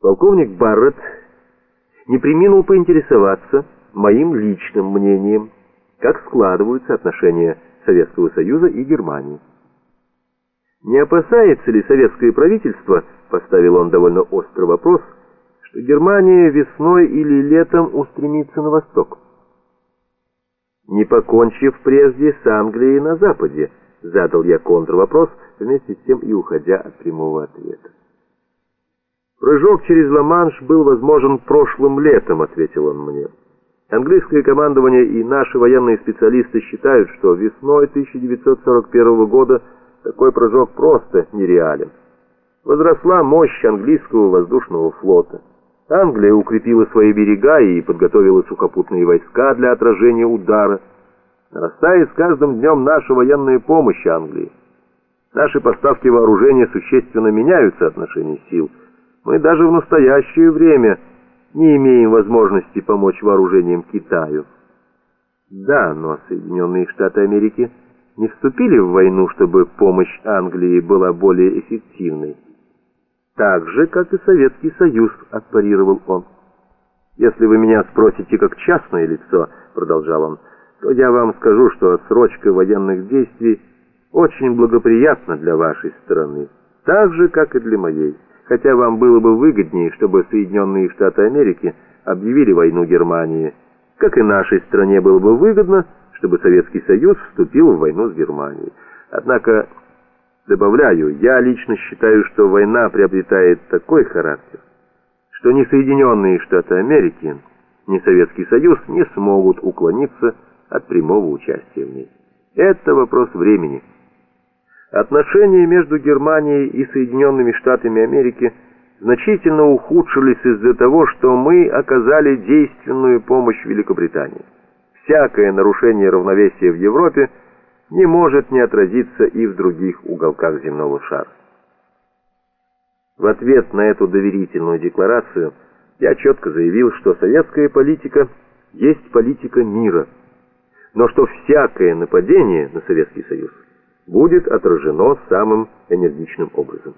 Полковник Барретт не приминул поинтересоваться моим личным мнением, как складываются отношения Советского Союза и Германии. Не опасается ли советское правительство, поставил он довольно острый вопрос, что Германия весной или летом устремится на восток? Не покончив прежде с Англией на западе, задал я контрвопрос, вместе с тем и уходя от прямого ответа. Прыжок через Ла-Манш был возможен прошлым летом, ответил он мне. Английское командование и наши военные специалисты считают, что весной 1941 года такой прыжок просто нереален. Возросла мощь английского воздушного флота. Англия укрепила свои берега и подготовила сухопутные войска для отражения удара. Нарастает с каждым днем наша военная помощь Англии. Наши поставки вооружения существенно меняются отношения сил. Мы даже в настоящее время не имеем возможности помочь вооружением Китаю. Да, но Соединенные Штаты Америки не вступили в войну, чтобы помощь Англии была более эффективной. Так же, как и Советский Союз, отпарировал он. Если вы меня спросите как частное лицо, продолжал он, то я вам скажу, что отсрочка военных действий очень благоприятна для вашей страны, так же, как и для моей хотя вам было бы выгоднее, чтобы Соединенные Штаты Америки объявили войну Германии, как и нашей стране было бы выгодно, чтобы Советский Союз вступил в войну с Германией. Однако, добавляю, я лично считаю, что война приобретает такой характер, что ни Соединенные Штаты Америки, ни Советский Союз не смогут уклониться от прямого участия в ней. Это вопрос времени. Отношения между Германией и Соединенными Штатами Америки значительно ухудшились из-за того, что мы оказали действенную помощь Великобритании. Всякое нарушение равновесия в Европе не может не отразиться и в других уголках земного шара. В ответ на эту доверительную декларацию я четко заявил, что советская политика есть политика мира, но что всякое нападение на Советский Союз – будет отражено самым энергичным образом.